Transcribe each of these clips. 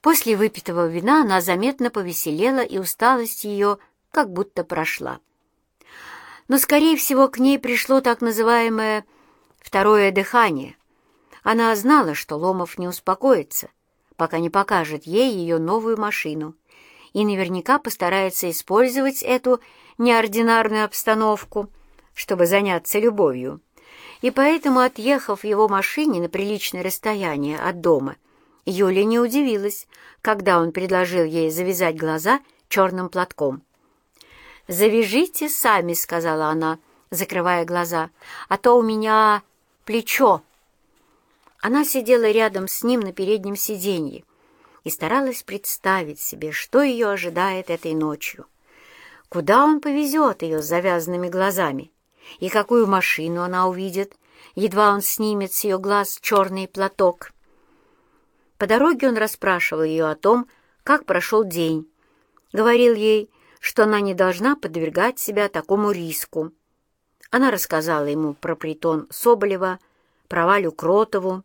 После выпитого вина она заметно повеселела, и усталость ее как будто прошла. Но, скорее всего, к ней пришло так называемое «второе дыхание». Она знала, что Ломов не успокоится, пока не покажет ей ее новую машину, и наверняка постарается использовать эту неординарную обстановку, чтобы заняться любовью. И поэтому, отъехав в его машине на приличное расстояние от дома, Юля не удивилась, когда он предложил ей завязать глаза черным платком. «Завяжите сами», — сказала она, закрывая глаза, «а то у меня плечо». Она сидела рядом с ним на переднем сиденье и старалась представить себе, что ее ожидает этой ночью. Куда он повезет ее с завязанными глазами? И какую машину она увидит, едва он снимет с ее глаз черный платок? По дороге он расспрашивал ее о том, как прошел день. Говорил ей, что она не должна подвергать себя такому риску. Она рассказала ему про притон Соболева, про Валю Кротову.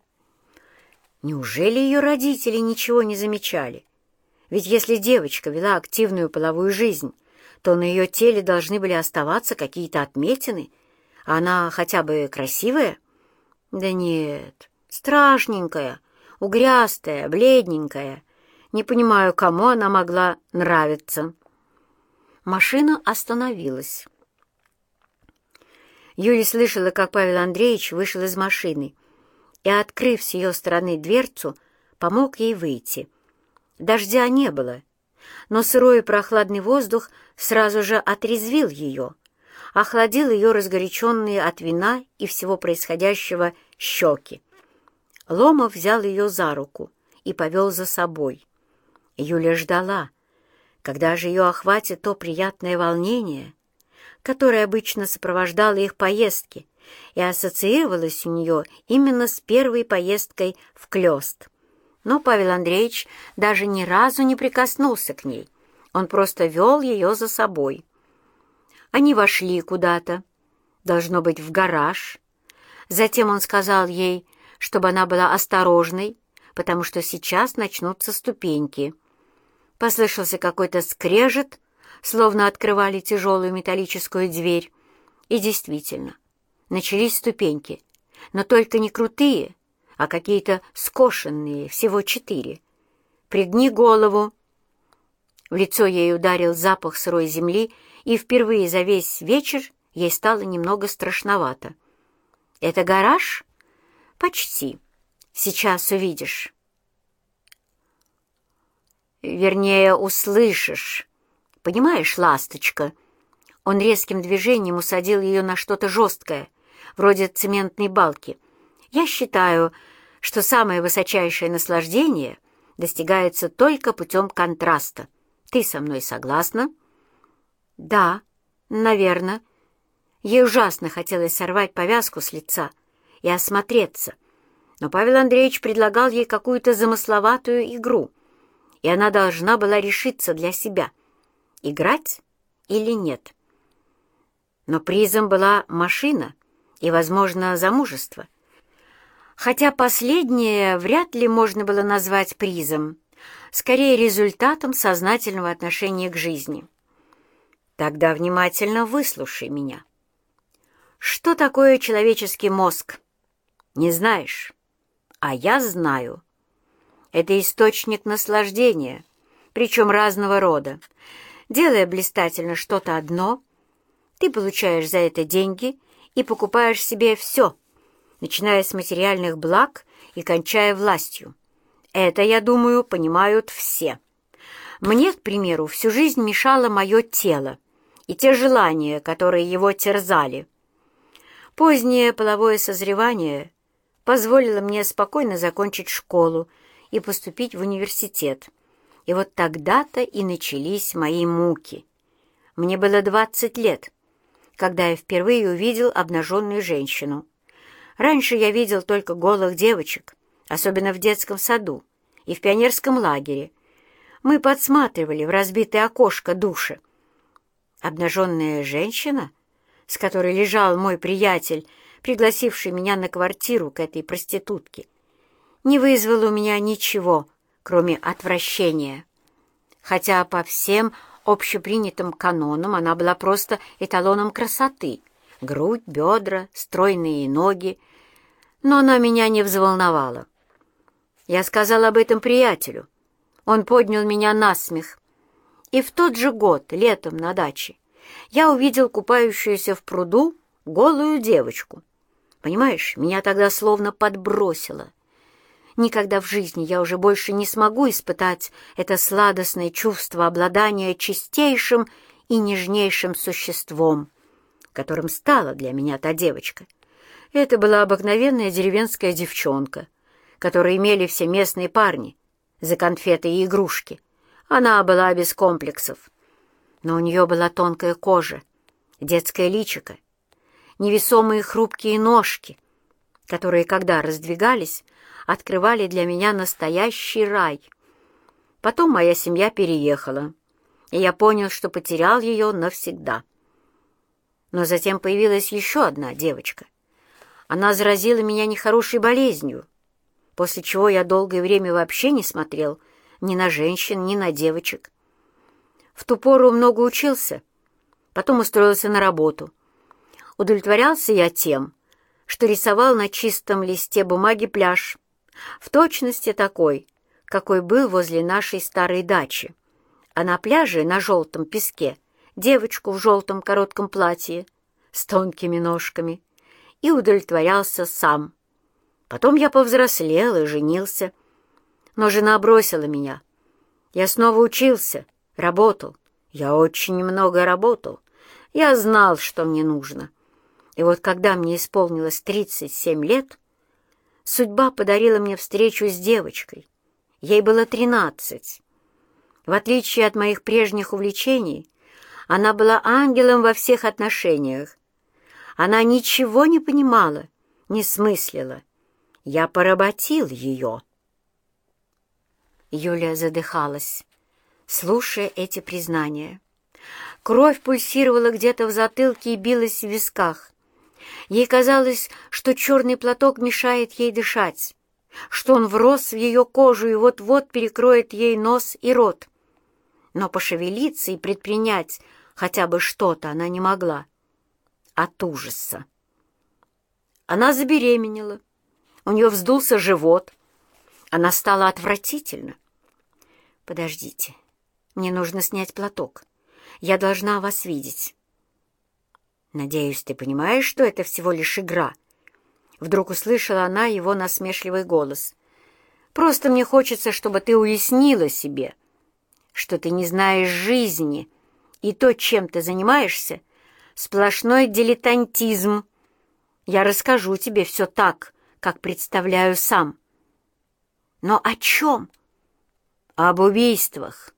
Неужели ее родители ничего не замечали? Ведь если девочка вела активную половую жизнь, то на ее теле должны были оставаться какие-то отметины, а она хотя бы красивая? Да нет, страшненькая, угрястая, бледненькая. Не понимаю, кому она могла нравиться. Машина остановилась. Юля слышала, как Павел Андреевич вышел из машины и, открыв с ее стороны дверцу, помог ей выйти. Дождя не было, но сырой и прохладный воздух сразу же отрезвил ее, охладил ее разгоряченные от вина и всего происходящего щеки. Ломов взял ее за руку и повел за собой. Юля ждала, когда же ее охватит то приятное волнение, которое обычно сопровождало их поездки и ассоциировалось у нее именно с первой поездкой в Клёст. Но Павел Андреевич даже ни разу не прикоснулся к ней. Он просто вел ее за собой. Они вошли куда-то, должно быть, в гараж. Затем он сказал ей, чтобы она была осторожной, потому что сейчас начнутся ступеньки — Послышался какой-то скрежет, словно открывали тяжелую металлическую дверь. И действительно, начались ступеньки, но только не крутые, а какие-то скошенные, всего четыре. «Пригни голову!» В лицо ей ударил запах сырой земли, и впервые за весь вечер ей стало немного страшновато. «Это гараж?» «Почти. Сейчас увидишь». Вернее, услышишь. Понимаешь, ласточка?» Он резким движением усадил ее на что-то жесткое, вроде цементной балки. «Я считаю, что самое высочайшее наслаждение достигается только путем контраста. Ты со мной согласна?» «Да, наверное». Ей ужасно хотелось сорвать повязку с лица и осмотреться, но Павел Андреевич предлагал ей какую-то замысловатую игру — и она должна была решиться для себя, играть или нет. Но призом была машина и, возможно, замужество. Хотя последнее вряд ли можно было назвать призом, скорее результатом сознательного отношения к жизни. Тогда внимательно выслушай меня. Что такое человеческий мозг? Не знаешь? А я знаю. Это источник наслаждения, причем разного рода. Делая блистательно что-то одно, ты получаешь за это деньги и покупаешь себе все, начиная с материальных благ и кончая властью. Это, я думаю, понимают все. Мне, к примеру, всю жизнь мешало мое тело и те желания, которые его терзали. Позднее половое созревание позволило мне спокойно закончить школу и поступить в университет. И вот тогда-то и начались мои муки. Мне было двадцать лет, когда я впервые увидел обнаженную женщину. Раньше я видел только голых девочек, особенно в детском саду и в пионерском лагере. Мы подсматривали в разбитое окошко души. Обнаженная женщина, с которой лежал мой приятель, пригласивший меня на квартиру к этой проститутке, не вызвало у меня ничего, кроме отвращения. Хотя по всем общепринятым канонам она была просто эталоном красоты. Грудь, бедра, стройные ноги. Но она меня не взволновала. Я сказал об этом приятелю. Он поднял меня на смех. И в тот же год, летом на даче, я увидел купающуюся в пруду голую девочку. Понимаешь, меня тогда словно подбросило. Никогда в жизни я уже больше не смогу испытать это сладостное чувство обладания чистейшим и нежнейшим существом, которым стала для меня та девочка. Это была обыкновенная деревенская девчонка, которую имели все местные парни за конфеты и игрушки. Она была без комплексов, но у нее была тонкая кожа, детское личико, невесомые хрупкие ножки, которые, когда раздвигались, открывали для меня настоящий рай. Потом моя семья переехала, и я понял, что потерял ее навсегда. Но затем появилась еще одна девочка. Она заразила меня нехорошей болезнью, после чего я долгое время вообще не смотрел ни на женщин, ни на девочек. В ту пору много учился, потом устроился на работу. Удовлетворялся я тем, что рисовал на чистом листе бумаги пляж, в точности такой, какой был возле нашей старой дачи. А на пляже на желтом песке девочку в желтом коротком платье с тонкими ножками и удовлетворялся сам. Потом я повзрослел и женился. Но жена бросила меня. Я снова учился, работал. Я очень много работал. Я знал, что мне нужно. И вот когда мне исполнилось 37 лет, судьба подарила мне встречу с девочкой. Ей было 13. В отличие от моих прежних увлечений, она была ангелом во всех отношениях. Она ничего не понимала, не смыслила. Я поработил ее. Юлия задыхалась, слушая эти признания. Кровь пульсировала где-то в затылке и билась в висках. Ей казалось, что черный платок мешает ей дышать, что он врос в ее кожу и вот-вот перекроет ей нос и рот. Но пошевелиться и предпринять хотя бы что-то она не могла. От ужаса. Она забеременела. У нее вздулся живот. Она стала отвратительно. «Подождите, мне нужно снять платок. Я должна вас видеть». «Надеюсь, ты понимаешь, что это всего лишь игра?» Вдруг услышала она его насмешливый голос. «Просто мне хочется, чтобы ты уяснила себе, что ты не знаешь жизни, и то, чем ты занимаешься, сплошной дилетантизм. Я расскажу тебе все так, как представляю сам». «Но о чем?» «Об убийствах.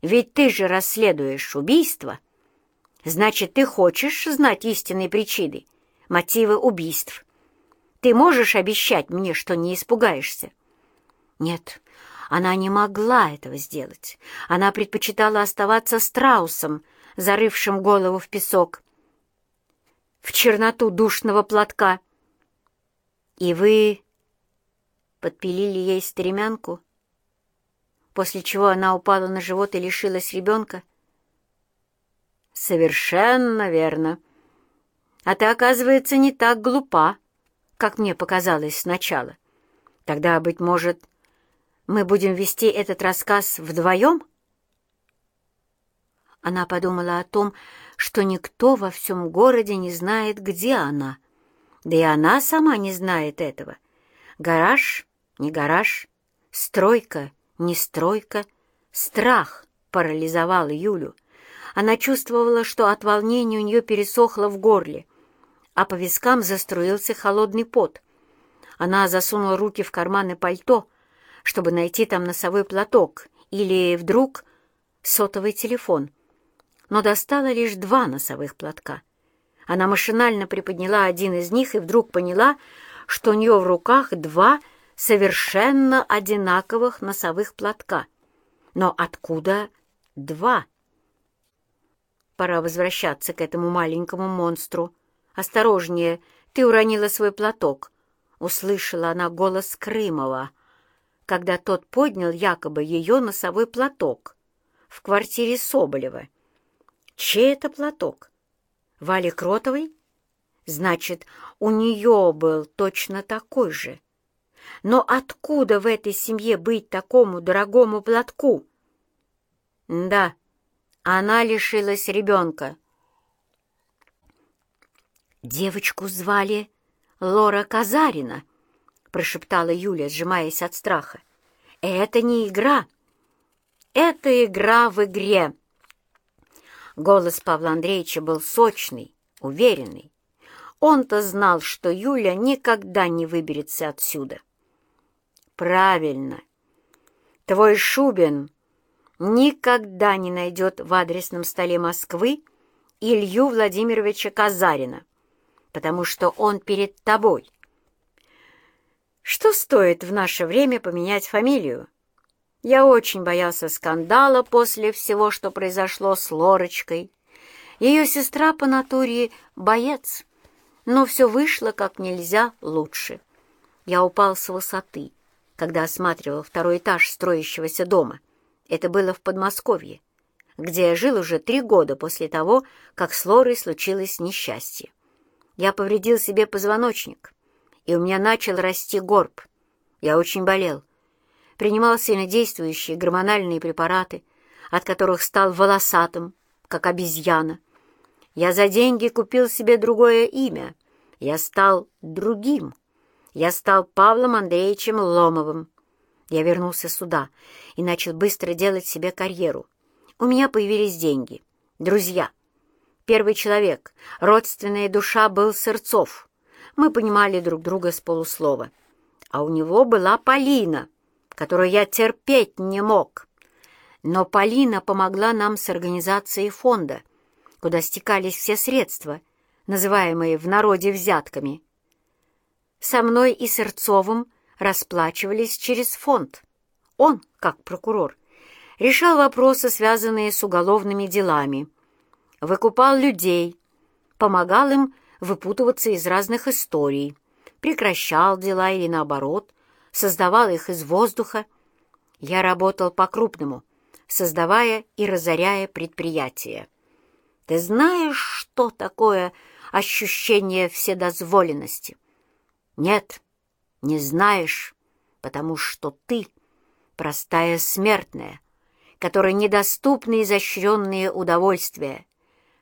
Ведь ты же расследуешь убийство». Значит, ты хочешь знать истинные причины, мотивы убийств. Ты можешь обещать мне, что не испугаешься? Нет, она не могла этого сделать. Она предпочитала оставаться страусом, зарывшим голову в песок, в черноту душного платка. И вы подпилили ей стремянку, после чего она упала на живот и лишилась ребенка? «Совершенно верно. А ты, оказывается, не так глупа, как мне показалось сначала. Тогда, быть может, мы будем вести этот рассказ вдвоем?» Она подумала о том, что никто во всем городе не знает, где она. Да и она сама не знает этого. Гараж — не гараж, стройка — не стройка. Страх парализовал Юлю. Она чувствовала, что от волнения у нее пересохло в горле, а по вискам заструился холодный пот. Она засунула руки в карманы пальто, чтобы найти там носовой платок или, вдруг, сотовый телефон, но достала лишь два носовых платка. Она машинально приподняла один из них и вдруг поняла, что у нее в руках два совершенно одинаковых носовых платка. Но откуда два? Пора возвращаться к этому маленькому монстру. Осторожнее, ты уронила свой платок. Услышала она голос Крымова. когда тот поднял якобы ее носовой платок в квартире Соболева. Чей это платок? Вали Кротовой? Значит, у нее был точно такой же. Но откуда в этой семье быть такому дорогому платку? Да, она лишилась ребенка. Девочку звали Лора Казарина, прошептала Юля, сжимаясь от страха. Это не игра. Это игра в игре. Голос Павла Андреевича был сочный, уверенный. Он-то знал, что Юля никогда не выберется отсюда. Правильно. Твой Шубин никогда не найдет в адресном столе Москвы Илью Владимировича Казарина, потому что он перед тобой. Что стоит в наше время поменять фамилию? Я очень боялся скандала после всего, что произошло с Лорочкой. Ее сестра по натуре боец, но все вышло как нельзя лучше. Я упал с высоты когда осматривал второй этаж строящегося дома. Это было в Подмосковье, где я жил уже три года после того, как с Лорой случилось несчастье. Я повредил себе позвоночник, и у меня начал расти горб. Я очень болел. Принимал сильнодействующие гормональные препараты, от которых стал волосатым, как обезьяна. Я за деньги купил себе другое имя. Я стал другим. Я стал Павлом Андреевичем Ломовым. Я вернулся сюда и начал быстро делать себе карьеру. У меня появились деньги, друзья. Первый человек, родственная душа, был Сырцов. Мы понимали друг друга с полуслова. А у него была Полина, которую я терпеть не мог. Но Полина помогла нам с организацией фонда, куда стекались все средства, называемые в народе взятками. Со мной и Сырцовым расплачивались через фонд. Он, как прокурор, решал вопросы, связанные с уголовными делами, выкупал людей, помогал им выпутываться из разных историй, прекращал дела или, наоборот, создавал их из воздуха. Я работал по-крупному, создавая и разоряя предприятия. Ты знаешь, что такое ощущение вседозволенности? Нет, не знаешь, потому что ты простая смертная, которой недоступны изощренные удовольствия.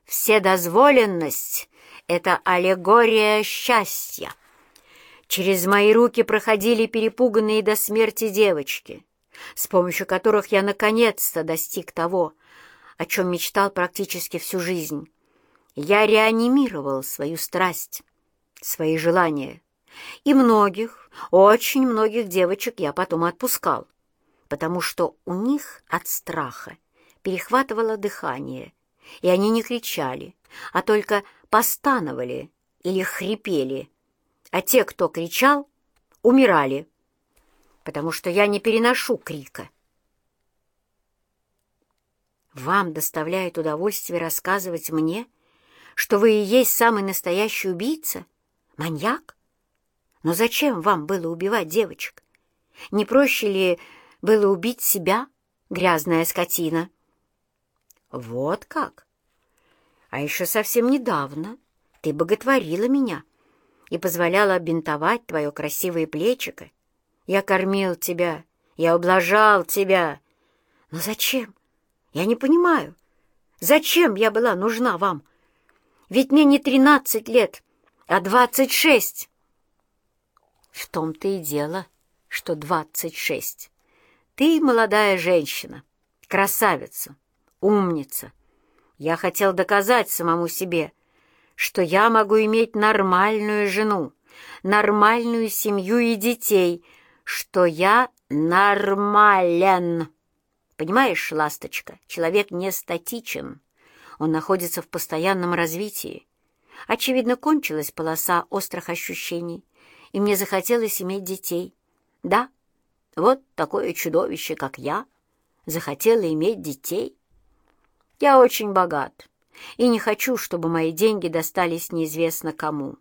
Вседозволенность — это аллегория счастья. Через мои руки проходили перепуганные до смерти девочки, с помощью которых я наконец-то достиг того, о чем мечтал практически всю жизнь. Я реанимировал свою страсть, свои желания — и многих, очень многих девочек я потом отпускал, потому что у них от страха перехватывало дыхание, и они не кричали, а только постановали или хрипели, а те, кто кричал, умирали, потому что я не переношу крика. Вам доставляет удовольствие рассказывать мне, что вы и есть самый настоящий убийца, маньяк? Но зачем вам было убивать девочек? Не проще ли было убить себя, грязная скотина? Вот как? А еще совсем недавно ты боготворила меня и позволяла бинтовать твое красивое плечико. Я кормил тебя, я ублажал тебя. Но зачем? Я не понимаю. Зачем я была нужна вам? Ведь мне не тринадцать лет, а двадцать шесть. В том-то и дело, что двадцать шесть. Ты молодая женщина, красавица, умница. Я хотел доказать самому себе, что я могу иметь нормальную жену, нормальную семью и детей, что я нормален. Понимаешь, ласточка, человек не статичен. Он находится в постоянном развитии. Очевидно, кончилась полоса острых ощущений — и мне захотелось иметь детей. Да, вот такое чудовище, как я, захотела иметь детей. Я очень богат и не хочу, чтобы мои деньги достались неизвестно кому.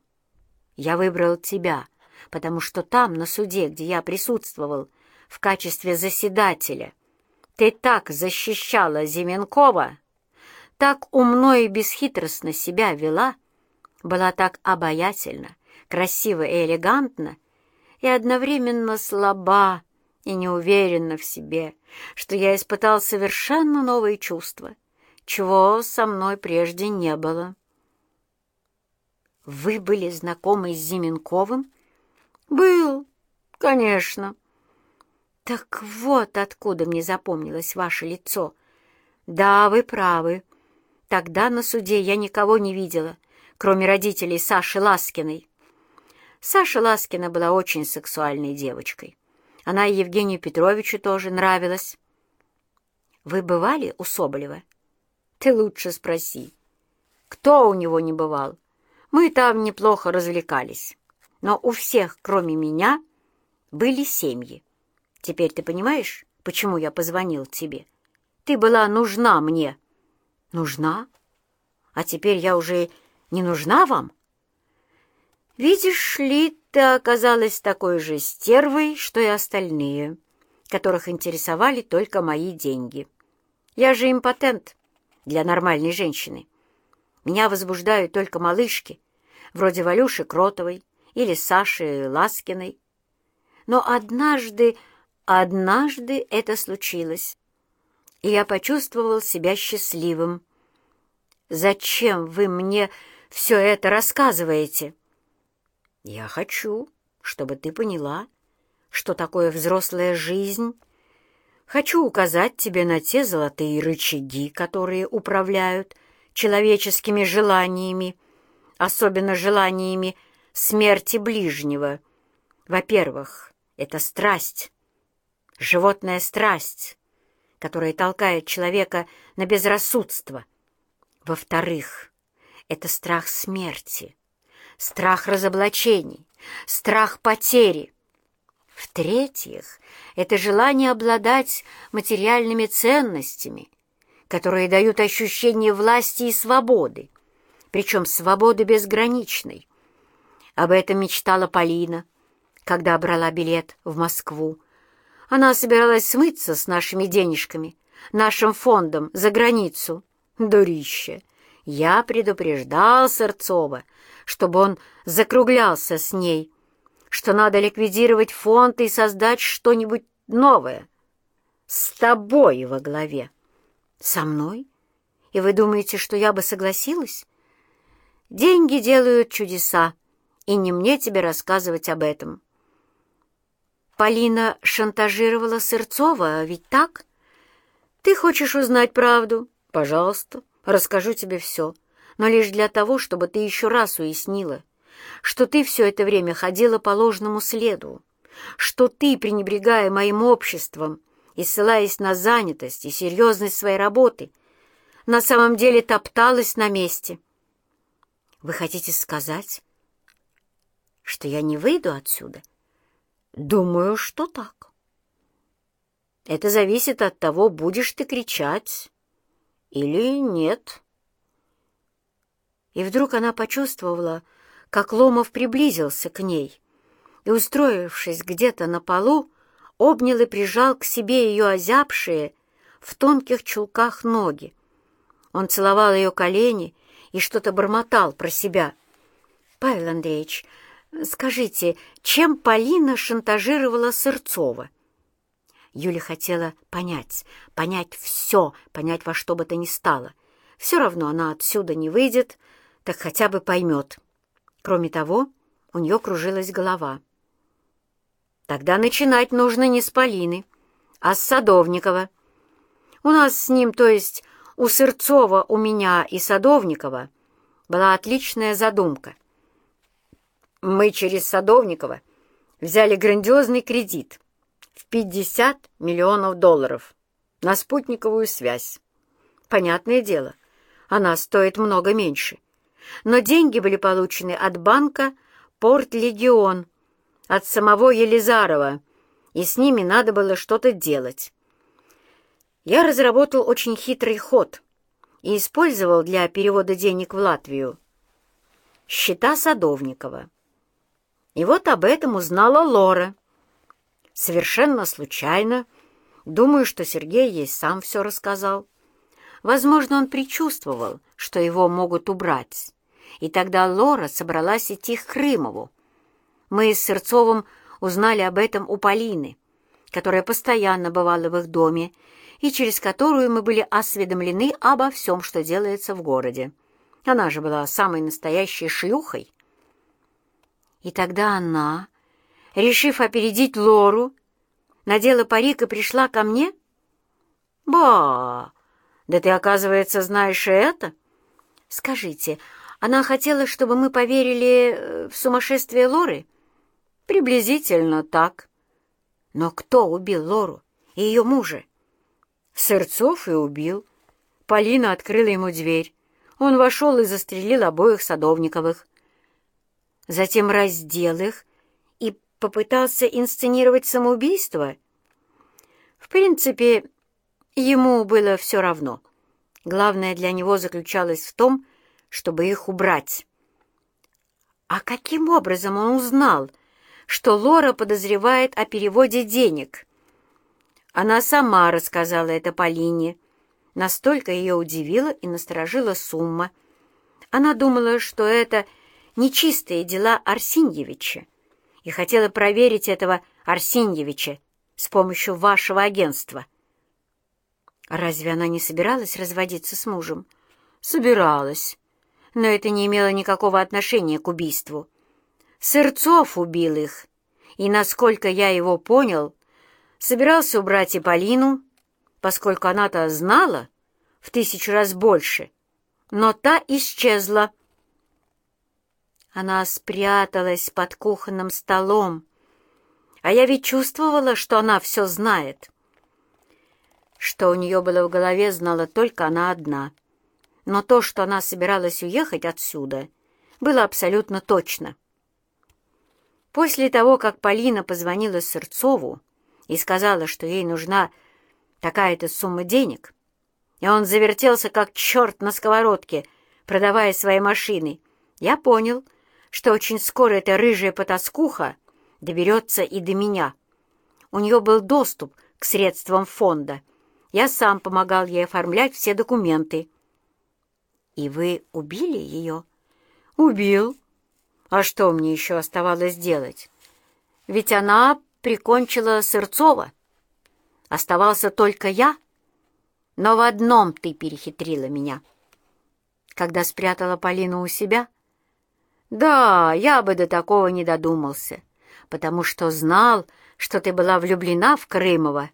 Я выбрал тебя, потому что там, на суде, где я присутствовал, в качестве заседателя. Ты так защищала Зименкова, так умно и бесхитростно себя вела, была так обаятельна, красива и элегантна, и одновременно слаба и неуверенна в себе, что я испытал совершенно новые чувства, чего со мной прежде не было. «Вы были знакомы с Зименковым?» «Был, конечно». «Так вот откуда мне запомнилось ваше лицо. Да, вы правы. Тогда на суде я никого не видела, кроме родителей Саши Ласкиной. Саша Ласкина была очень сексуальной девочкой. Она и Евгению Петровичу тоже нравилась. Вы бывали у Соболева? Ты лучше спроси. Кто у него не бывал? Мы там неплохо развлекались. Но у всех, кроме меня, были семьи. Теперь ты понимаешь, почему я позвонил тебе? Ты была нужна мне. Нужна? А теперь я уже не нужна вам? Видишь ли, ты оказалась такой же стервой, что и остальные, которых интересовали только мои деньги. Я же импотент для нормальной женщины. Меня возбуждают только малышки, вроде Валюши Кротовой или Саши Ласкиной. Но однажды, однажды это случилось, и я почувствовал себя счастливым. «Зачем вы мне все это рассказываете?» «Я хочу, чтобы ты поняла, что такое взрослая жизнь. Хочу указать тебе на те золотые рычаги, которые управляют человеческими желаниями, особенно желаниями смерти ближнего. Во-первых, это страсть, животная страсть, которая толкает человека на безрассудство. Во-вторых, это страх смерти, страх разоблачений, страх потери. В-третьих, это желание обладать материальными ценностями, которые дают ощущение власти и свободы причем свободы безграничной. Об этом мечтала Полина, когда брала билет в Москву. Она собиралась смыться с нашими денежками, нашим фондом за границу. Дурище! Я предупреждал Сырцова, чтобы он закруглялся с ней, что надо ликвидировать фонд и создать что-нибудь новое. С тобой во главе. Со мной? И вы думаете, что я бы согласилась? Деньги делают чудеса, и не мне тебе рассказывать об этом. Полина шантажировала Сырцова, ведь так? Ты хочешь узнать правду? Пожалуйста, расскажу тебе все, но лишь для того, чтобы ты еще раз уяснила, что ты все это время ходила по ложному следу, что ты, пренебрегая моим обществом и ссылаясь на занятость и серьезность своей работы, на самом деле топталась на месте — вы хотите сказать, что я не выйду отсюда? Думаю, что так. Это зависит от того, будешь ты кричать или нет. И вдруг она почувствовала, как Ломов приблизился к ней и, устроившись где-то на полу, обнял и прижал к себе ее озябшие в тонких чулках ноги. Он целовал ее колени и что-то бормотал про себя. «Павел Андреевич, скажите, чем Полина шантажировала Сырцова?» Юля хотела понять, понять все, понять во что бы то ни стало. Все равно она отсюда не выйдет, так хотя бы поймет. Кроме того, у нее кружилась голова. Тогда начинать нужно не с Полины, а с Садовникова. У нас с ним, то есть у Сырцова, у меня и Садовникова была отличная задумка. Мы через Садовникова взяли грандиозный кредит в 50 миллионов долларов на спутниковую связь. Понятное дело, она стоит много меньше. Но деньги были получены от банка «Порт-Легион», от самого Елизарова, и с ними надо было что-то делать я разработал очень хитрый ход и использовал для перевода денег в Латвию счета Садовникова. И вот об этом узнала Лора. Совершенно случайно. Думаю, что Сергей ей сам все рассказал. Возможно, он предчувствовал, что его могут убрать. И тогда Лора собралась идти к Крымову. Мы с Сырцовым узнали об этом у Полины, которая постоянно бывала в их доме, и через которую мы были осведомлены обо всем, что делается в городе. Она же была самой настоящей шлюхой. И тогда она, решив опередить Лору, надела парик и пришла ко мне? Ба! Да ты, оказывается, знаешь это? Скажите, она хотела, чтобы мы поверили э, в сумасшествие Лоры? Приблизительно так. Но кто убил Лору и ее мужа? Сырцов и убил. Полина открыла ему дверь. Он вошел и застрелил обоих Садовниковых. Затем раздел их и попытался инсценировать самоубийство. В принципе, ему было все равно. Главное для него заключалось в том, чтобы их убрать. А каким образом он узнал, что Лора подозревает о переводе денег? Она сама рассказала это Полине, Настолько ее удивила и насторожила сумма. Она думала, что это нечистые дела Арсеньевича, и хотела проверить этого Арсеньевича с помощью вашего агентства. Разве она не собиралась разводиться с мужем? Собиралась, но это не имело никакого отношения к убийству. Сырцов убил их, и, насколько я его понял, собирался убрать и Полину, поскольку она-то знала в тысячу раз больше, но та исчезла. Она спряталась под кухонным столом, а я ведь чувствовала, что она все знает. Что у нее было в голове, знала только она одна. Но то, что она собиралась уехать отсюда, было абсолютно точно. После того, как Полина позвонила Сырцову и сказала, что ей нужна такая-то сумма денег, и он завертелся как черт на сковородке, продавая свои машины, я понял, что очень скоро эта рыжая потаскуха доберется и до меня. У нее был доступ к средствам фонда. Я сам помогал ей оформлять все документы. «И вы убили ее?» «Убил. А что мне еще оставалось делать? Ведь она прикончила Сырцова». Оставался только я, но в одном ты перехитрила меня. Когда спрятала Полину у себя? Да, я бы до такого не додумался, потому что знал, что ты была влюблена в Крымова.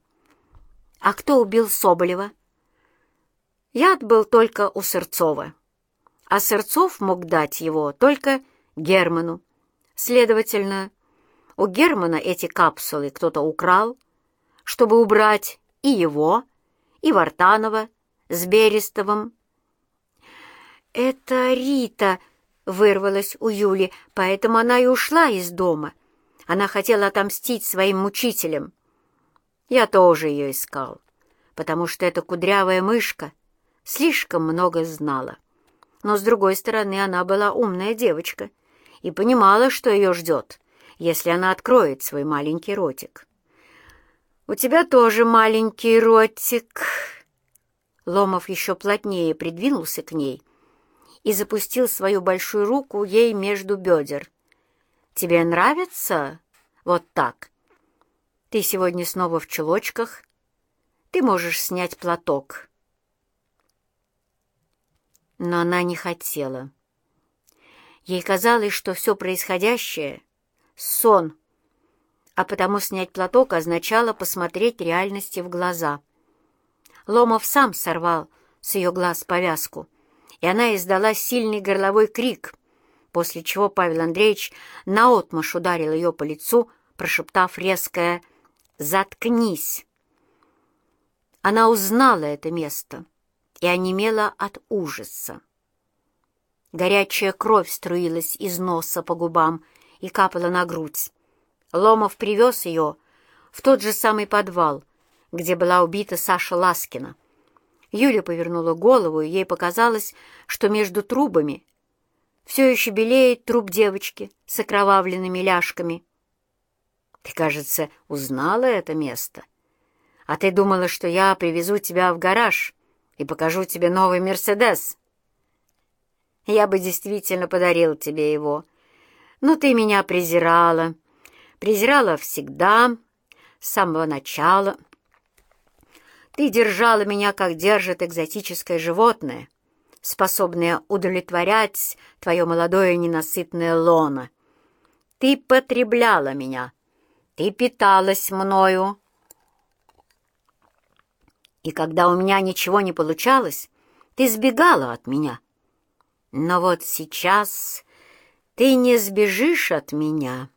А кто убил Соболева? Яд был только у Сырцова, а Сырцов мог дать его только Герману. Следовательно, у Германа эти капсулы кто-то украл, чтобы убрать и его, и Вартанова с Берестовым. «Это Рита!» — вырвалась у Юли, поэтому она и ушла из дома. Она хотела отомстить своим мучителям. Я тоже ее искал, потому что эта кудрявая мышка слишком много знала. Но, с другой стороны, она была умная девочка и понимала, что ее ждет, если она откроет свой маленький ротик. «У тебя тоже маленький ротик». Ломов еще плотнее придвинулся к ней и запустил свою большую руку ей между бедер. «Тебе нравится? Вот так. Ты сегодня снова в чулочках. Ты можешь снять платок». Но она не хотела. Ей казалось, что все происходящее — сон — а потому снять платок означало посмотреть реальности в глаза. Ломов сам сорвал с ее глаз повязку, и она издала сильный горловой крик, после чего Павел Андреевич наотмашь ударил ее по лицу, прошептав резкое «Заткнись!». Она узнала это место и онемела от ужаса. Горячая кровь струилась из носа по губам и капала на грудь. Ломов привез ее в тот же самый подвал, где была убита Саша Ласкина. Юля повернула голову, и ей показалось, что между трубами все еще белеет труп девочки с окровавленными ляжками. Ты, кажется, узнала это место. А ты думала, что я привезу тебя в гараж и покажу тебе новый «Мерседес». Я бы действительно подарил тебе его. Но ты меня презирала. Презирала всегда, с самого начала. Ты держала меня, как держит экзотическое животное, способное удовлетворять твое молодое ненасытное лоно. Ты потребляла меня, ты питалась мною. И когда у меня ничего не получалось, ты сбегала от меня. Но вот сейчас ты не сбежишь от меня,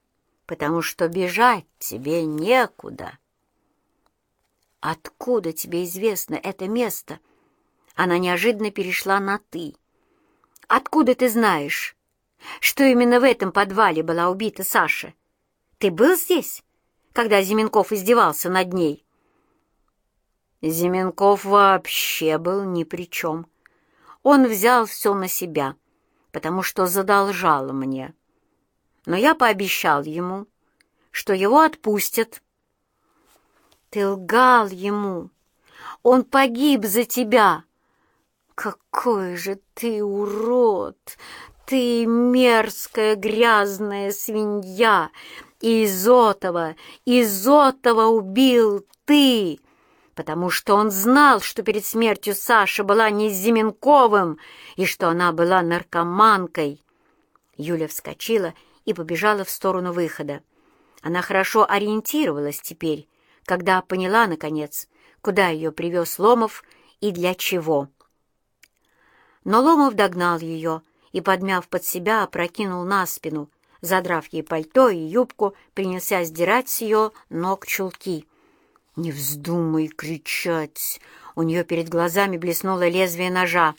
потому что бежать тебе некуда. Откуда тебе известно это место? Она неожиданно перешла на «ты». Откуда ты знаешь, что именно в этом подвале была убита Саша? Ты был здесь, когда Зименков издевался над ней? Зименков вообще был ни при чем. Он взял все на себя, потому что задолжал мне. Но я пообещал ему, что его отпустят. Ты лгал ему. Он погиб за тебя. Какой же ты урод! Ты мерзкая грязная свинья! Изотова, Изотова убил ты! Потому что он знал, что перед смертью Саша была не Зименковым и что она была наркоманкой. Юля вскочила и побежала в сторону выхода. Она хорошо ориентировалась теперь, когда поняла, наконец, куда ее привез Ломов и для чего. Но Ломов догнал ее и, подмяв под себя, опрокинул на спину, задрав ей пальто и юбку, принялся сдирать с ее ног чулки — «Не вздумай кричать!» У нее перед глазами блеснуло лезвие ножа.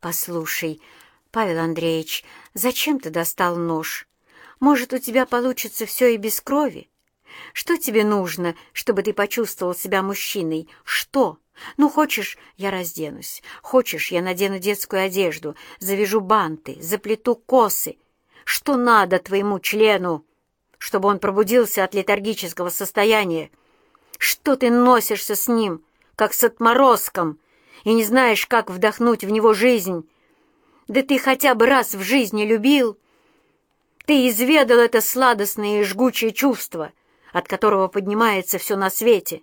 «Послушай, Павел Андреевич, зачем ты достал нож? Может, у тебя получится все и без крови? Что тебе нужно, чтобы ты почувствовал себя мужчиной? Что? Ну, хочешь, я разденусь. Хочешь, я надену детскую одежду, завяжу банты, заплету косы. Что надо твоему члену, чтобы он пробудился от летаргического состояния?» Что ты носишься с ним, как с отморозком, и не знаешь, как вдохнуть в него жизнь? Да ты хотя бы раз в жизни любил. Ты изведал это сладостное и жгучее чувство, от которого поднимается все на свете.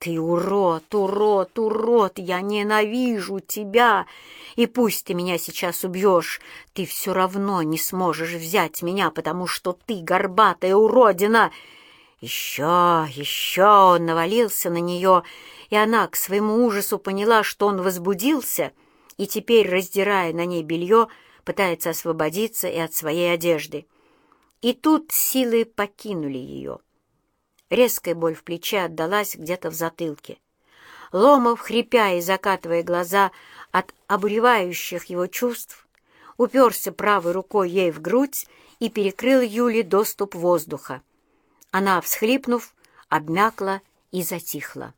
Ты урод, урод, урод, я ненавижу тебя, и пусть ты меня сейчас убьешь, ты все равно не сможешь взять меня, потому что ты горбатая уродина, еще, еще он навалился на нее, и она к своему ужасу поняла, что он возбудился, и теперь, раздирая на ней белье, пытается освободиться и от своей одежды. И тут силы покинули ее. Резкая боль в плече отдалась где-то в затылке. Ломов, хрипя и закатывая глаза от обуревающих его чувств, уперся правой рукой ей в грудь и перекрыл Юле доступ воздуха. Она, всхлипнув, обмякла и затихла.